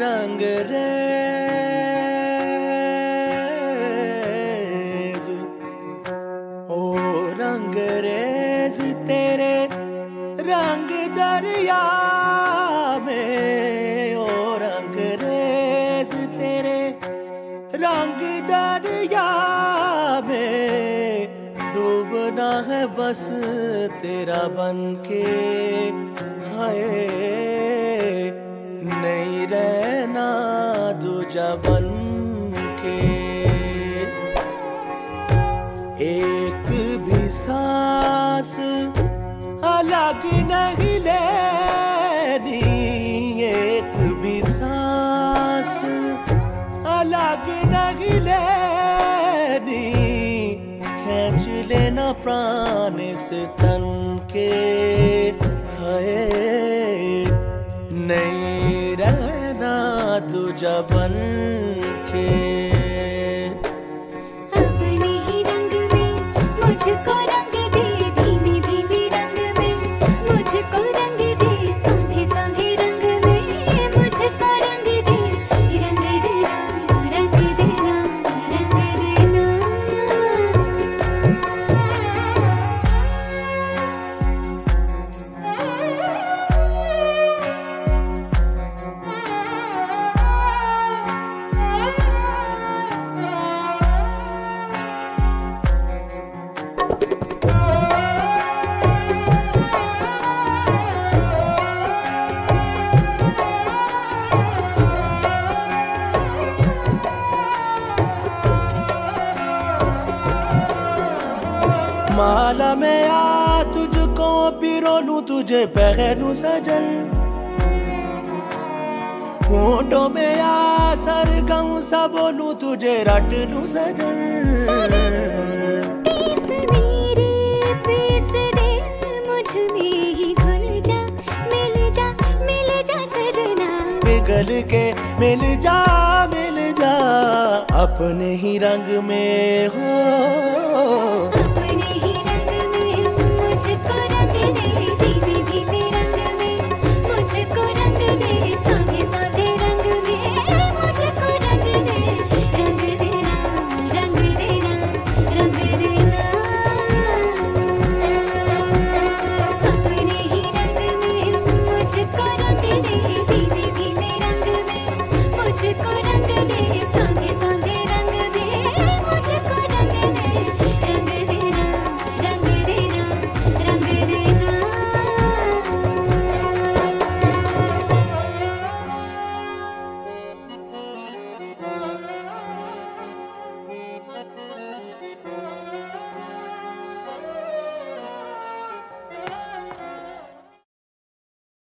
रंग रेज। ओ रंग तेरे रंग ओ रंग तेरे रंग डूबना है बस तेरा बन के हाय। नहीं रहना दूजा बन के। एक भी सांस अलग नहीं लेनी। एक भी सांस अलग नहीं लेनी। खींच लेना प्राण से तन के। है बन माला में आ तुझको पिरोलू तुझे पहनू सजन। होठों में आ सर सरगम सा बोलू तुझे रट लू पिघल के मिल जा मिल जा, अपने ही रंग में हो।